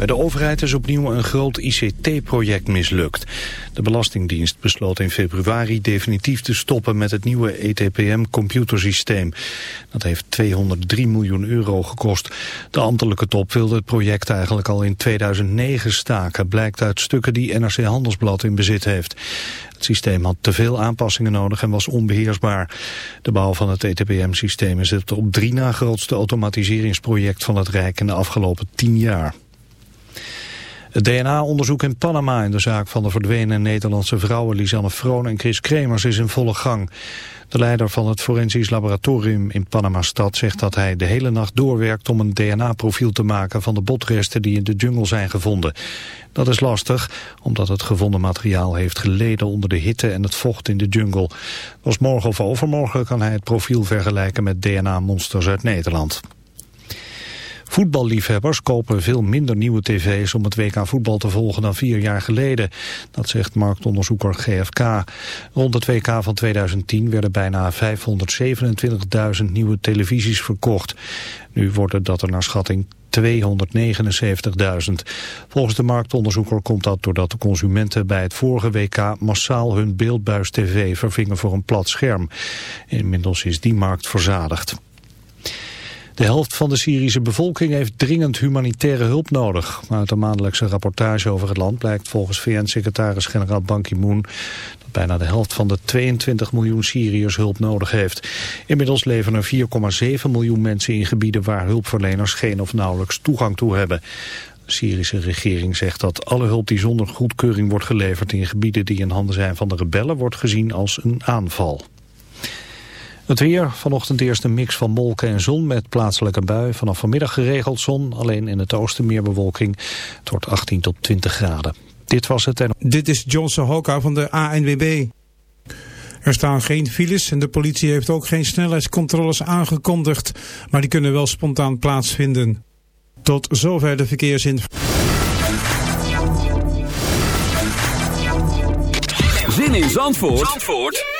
Bij de overheid is opnieuw een groot ICT-project mislukt. De Belastingdienst besloot in februari definitief te stoppen met het nieuwe ETPM-computersysteem. Dat heeft 203 miljoen euro gekost. De ambtelijke top wilde het project eigenlijk al in 2009 staken, blijkt uit stukken die NRC Handelsblad in bezit heeft. Het systeem had te veel aanpassingen nodig en was onbeheersbaar. De bouw van het ETPM-systeem is het op drie na grootste automatiseringsproject van het Rijk in de afgelopen tien jaar. Het DNA-onderzoek in Panama in de zaak van de verdwenen Nederlandse vrouwen Lisanne Vroon en Chris Kremers is in volle gang. De leider van het forensisch laboratorium in Panama-stad zegt dat hij de hele nacht doorwerkt om een DNA-profiel te maken van de botresten die in de jungle zijn gevonden. Dat is lastig, omdat het gevonden materiaal heeft geleden onder de hitte en het vocht in de jungle. Als morgen of overmorgen kan hij het profiel vergelijken met DNA-monsters uit Nederland. Voetballiefhebbers kopen veel minder nieuwe tv's om het WK voetbal te volgen dan vier jaar geleden. Dat zegt marktonderzoeker GFK. Rond het WK van 2010 werden bijna 527.000 nieuwe televisies verkocht. Nu worden dat er naar schatting 279.000. Volgens de marktonderzoeker komt dat doordat de consumenten bij het vorige WK massaal hun beeldbuis-tv vervingen voor een plat scherm. Inmiddels is die markt verzadigd. De helft van de Syrische bevolking heeft dringend humanitaire hulp nodig. Uit de maandelijkse rapportage over het land blijkt volgens VN-secretaris-generaal Ban Ki-moon dat bijna de helft van de 22 miljoen Syriërs hulp nodig heeft. Inmiddels leven er 4,7 miljoen mensen in gebieden waar hulpverleners geen of nauwelijks toegang toe hebben. De Syrische regering zegt dat alle hulp die zonder goedkeuring wordt geleverd in gebieden die in handen zijn van de rebellen wordt gezien als een aanval. Het weer, vanochtend eerst een mix van wolken en zon met plaatselijke bui. Vanaf vanmiddag geregeld zon, alleen in het oosten meer bewolking. Het wordt 18 tot 20 graden. Dit was het en... Dit is Johnson Hoka van de ANWB. Er staan geen files en de politie heeft ook geen snelheidscontroles aangekondigd. Maar die kunnen wel spontaan plaatsvinden. Tot zover de verkeersinformatie. Zin in Zandvoort? Zandvoort?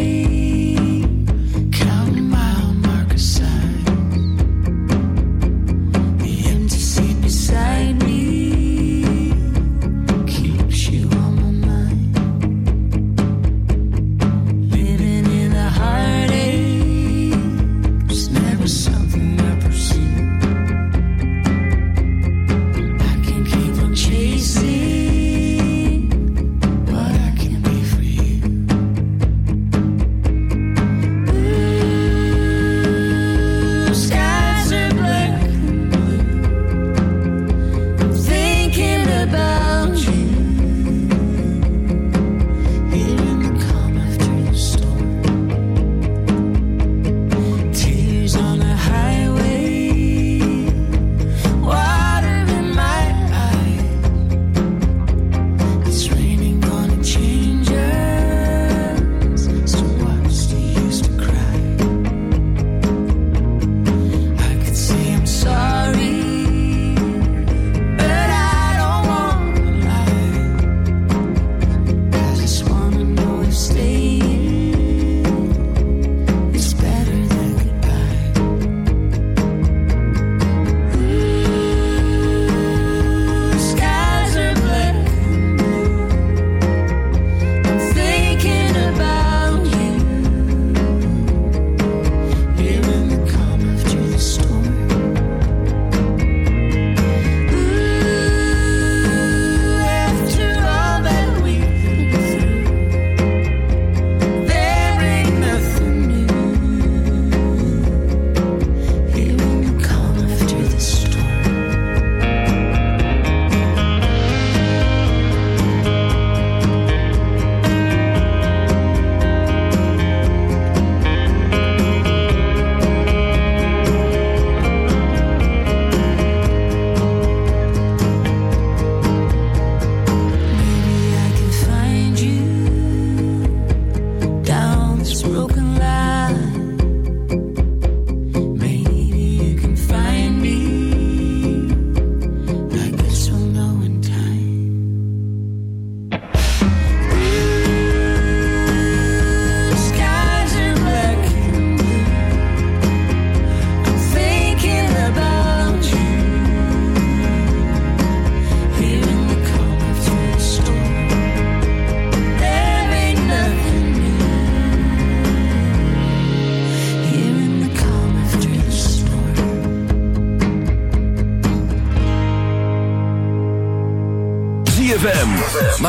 say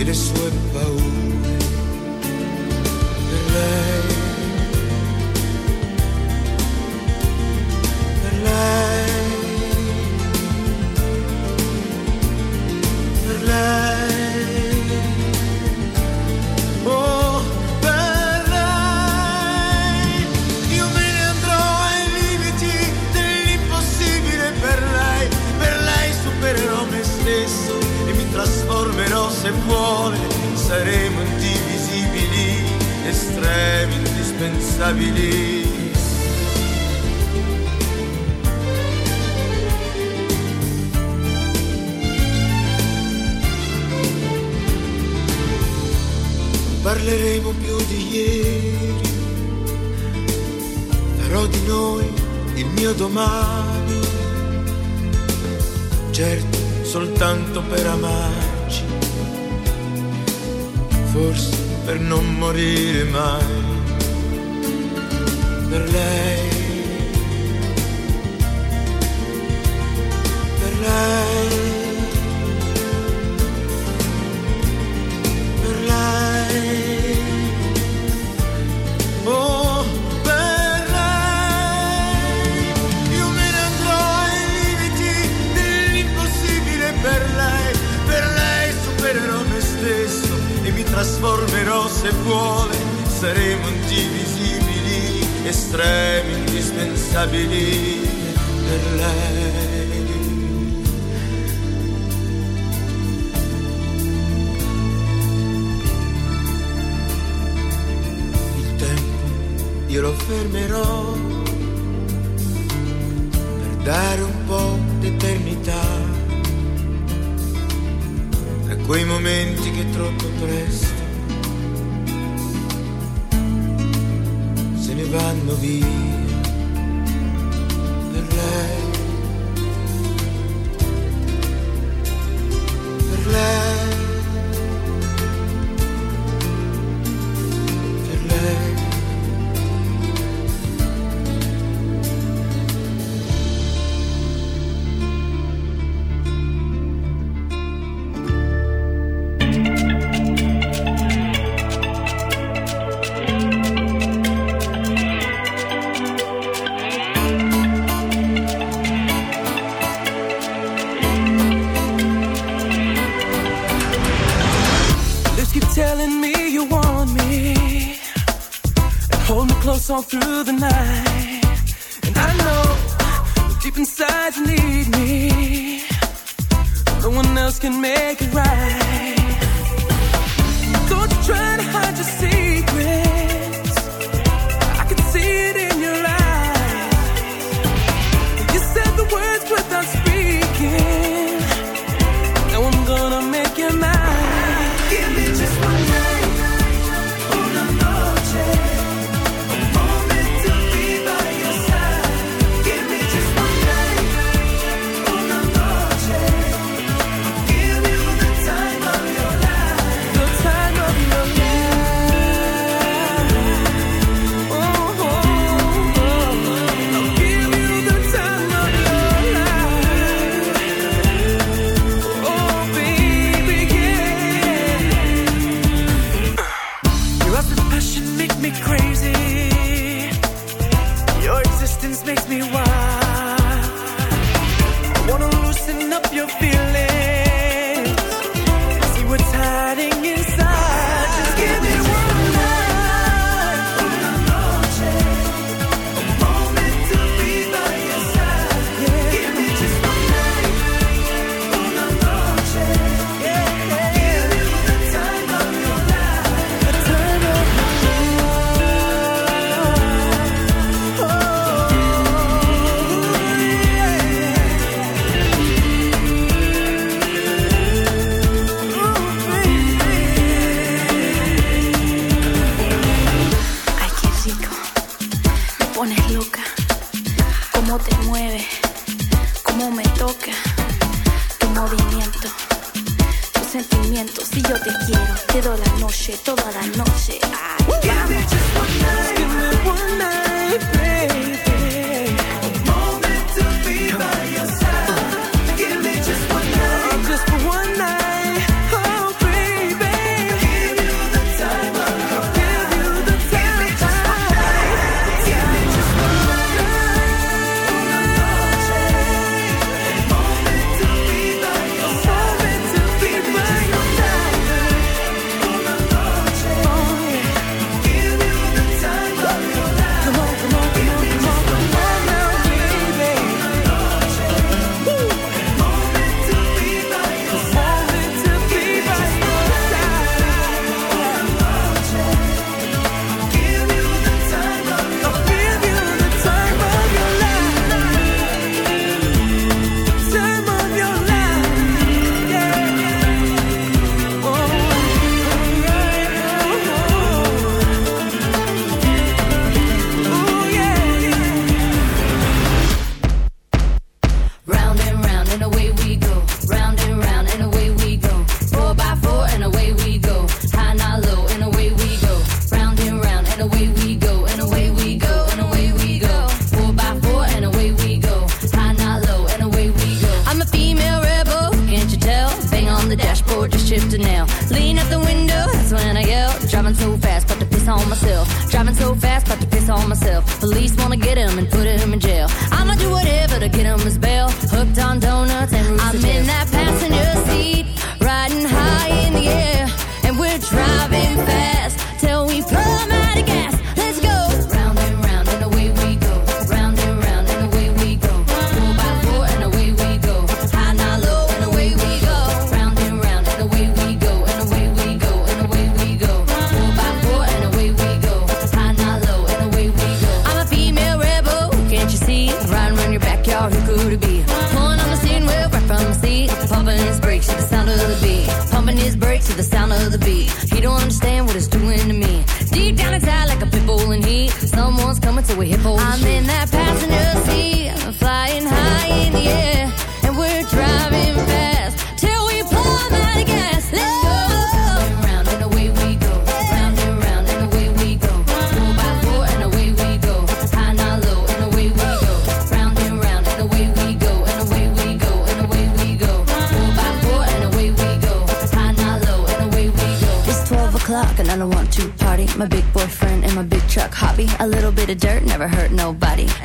i det svunna ord. Momenti che troppo presto se ne vanno via per lei. Per lei things makes me wild. I wanna loosen up your feelings. quiero, te doy la noche, toda la noche.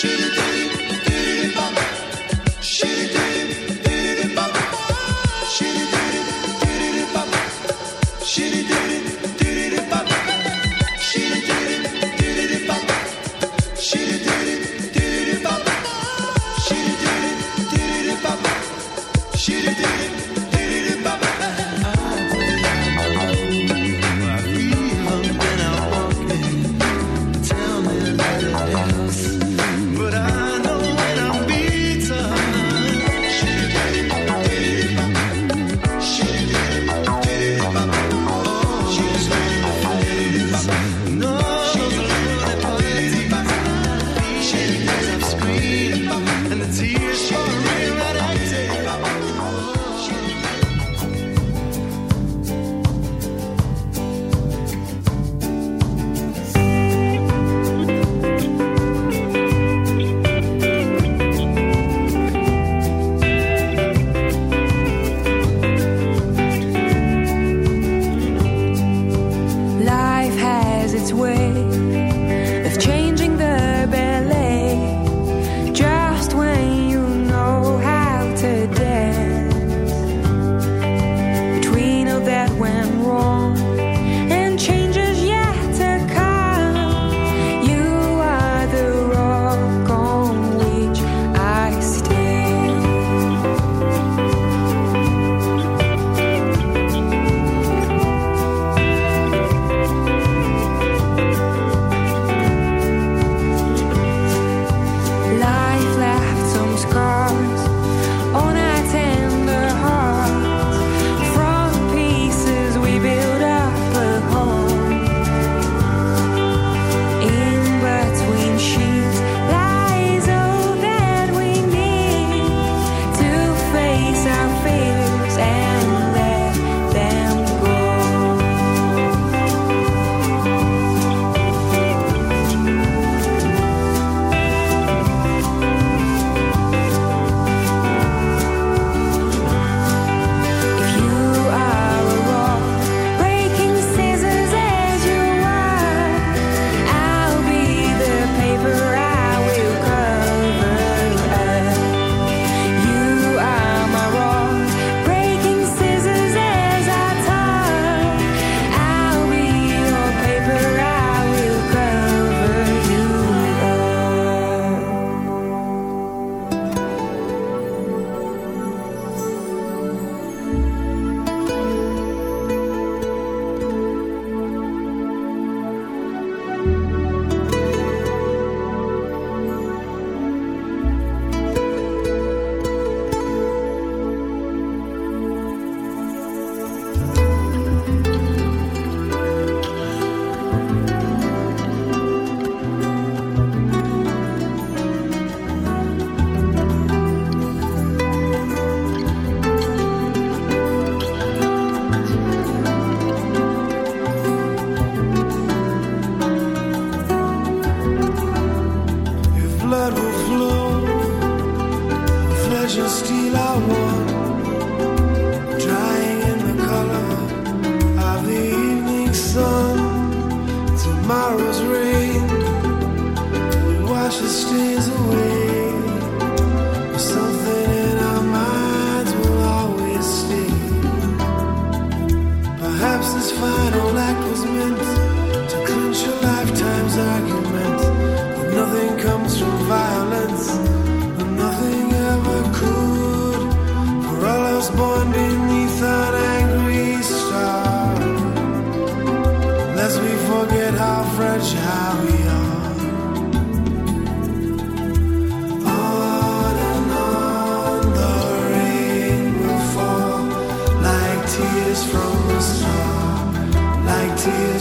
should tomorrow's rain will wash the stains away. see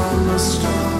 from the stars.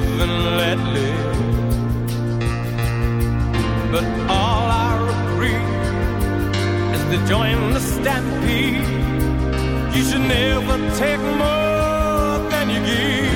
living lately. But all I agree is to join the stampede. You should never take more than you give.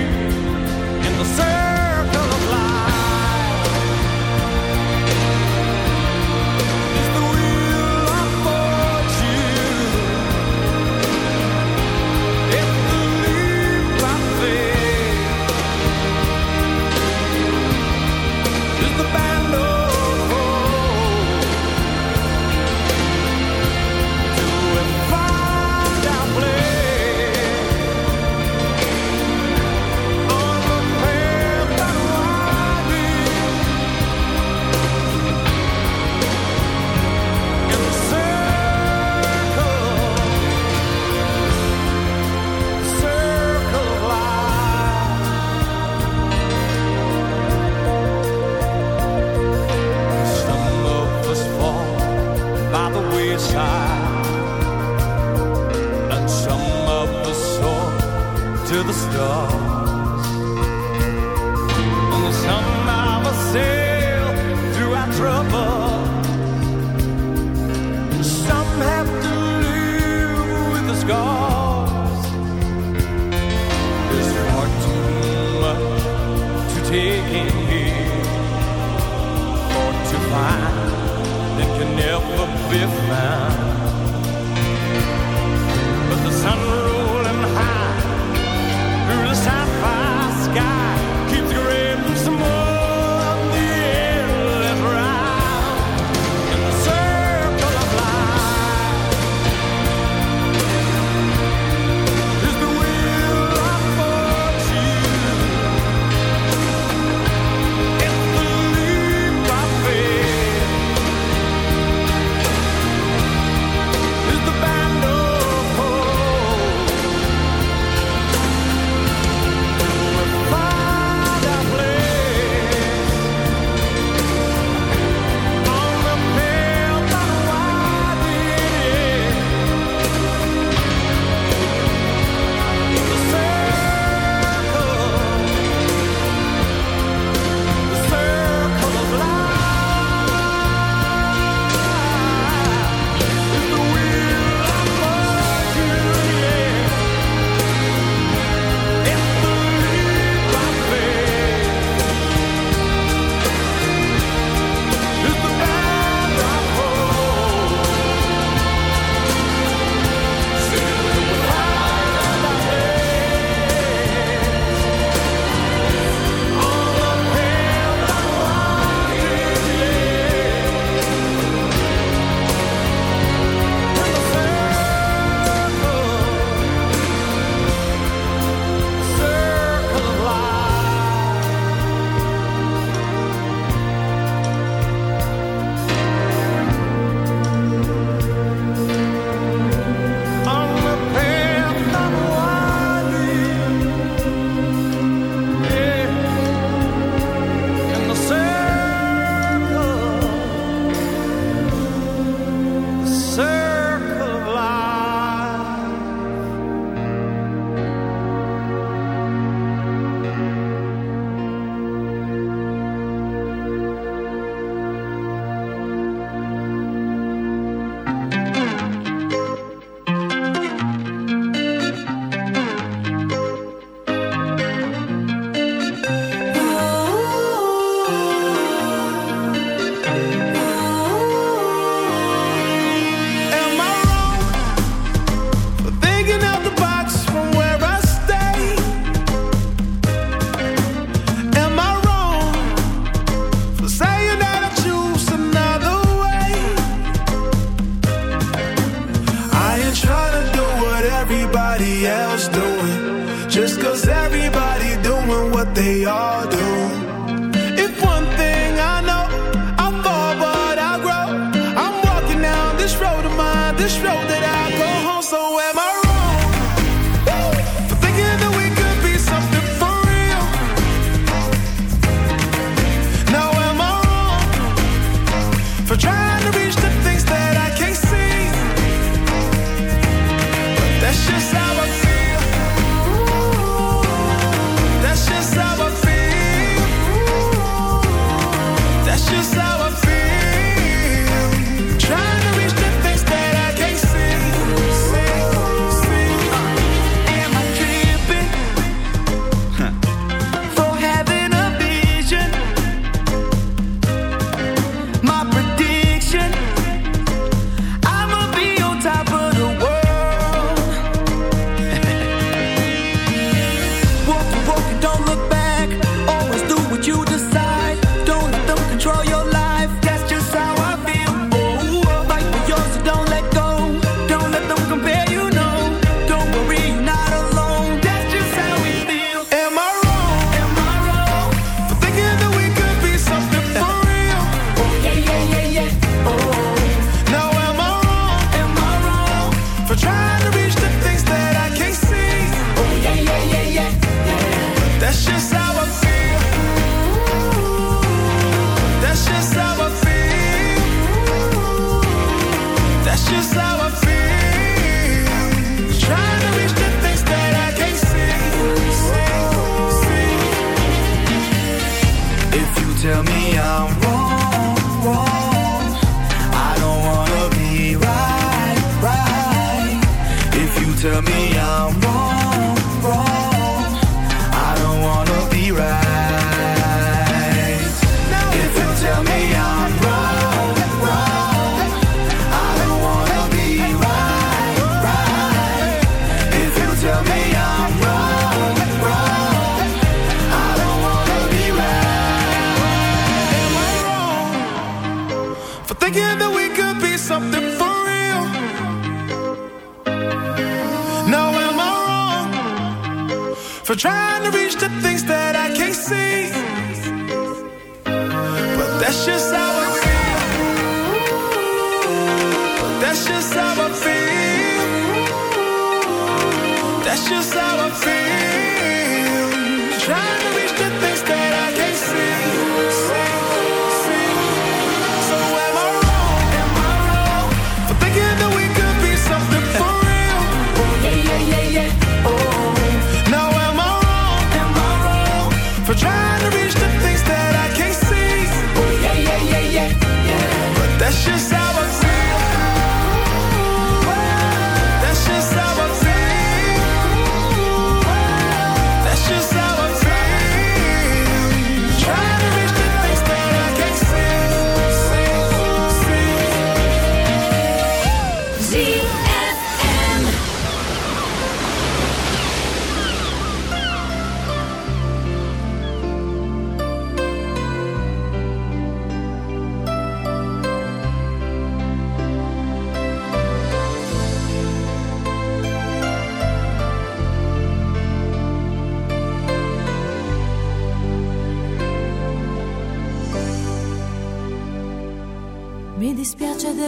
reach the things that I can't see. Oh yeah, yeah, yeah, yeah, yeah. But that's just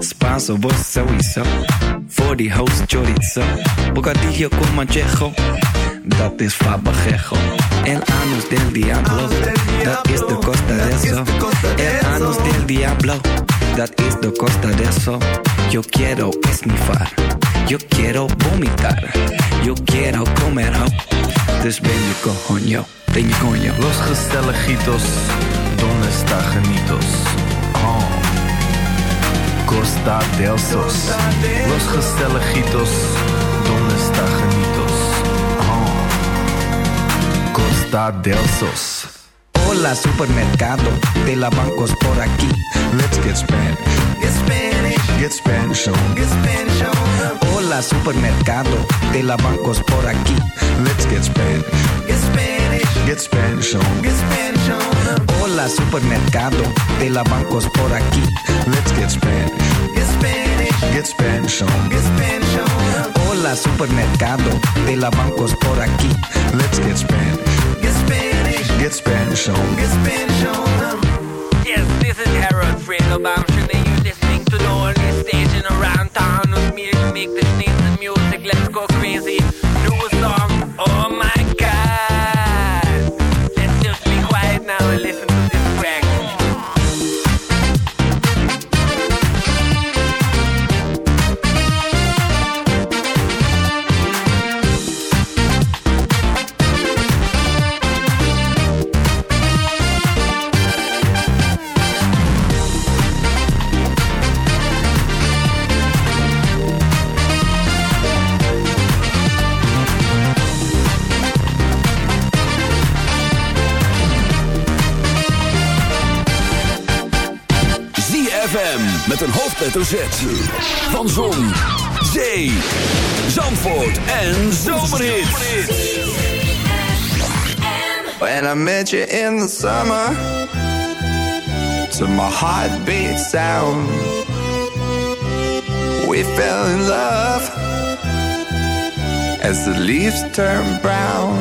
Spanso, vos sowieso. Voor die host chorizo. Bocadillo con manchejo. Dat is fabajejo. El anus del diablo. Dat is de costa de eso. El anus del diablo. Dat is de costa de eso. Yo quiero esnifar. Yo quiero vomitar. Yo quiero comer ho. Dus ben je coño. Ben je coño. Los Gestelejitos, ¿dónde está Janitos? Oh. Costa del Sos. Los Gestelejitos, ¿dónde está Janitos? Oh. Costa del Sos. Hola supermercado de la bancos por aquí. Let's get Spanish. Get Spanish, Get Spanish on. get Spanish on. Hola supermercado de la bancos por aquí. Let's get Spanish. Get Spanish, Get Spanish on. get Spanish on. Hola supermercado de la bancos por aquí. Let's get Spanish. Get Spanish, Get Spanish on. get Spanish on. Hola supermercado de la bancos por aquí. Let's get Spanish. Get Spanish, Get Spanish on. get Spanish on. Yes, this is Harold Friedelbaum. Should you listening to the only station around town with me to make the sneeze the music? Let's go crazy. Hoofdletter. Van Zon, Zee, Zandvoort en Zomerhit. When I met you in the summer, to my heartbeat sound, we fell in love as the leaves turn brown.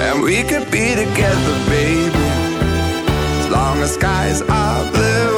And we could be together, baby, as long as skies are blue.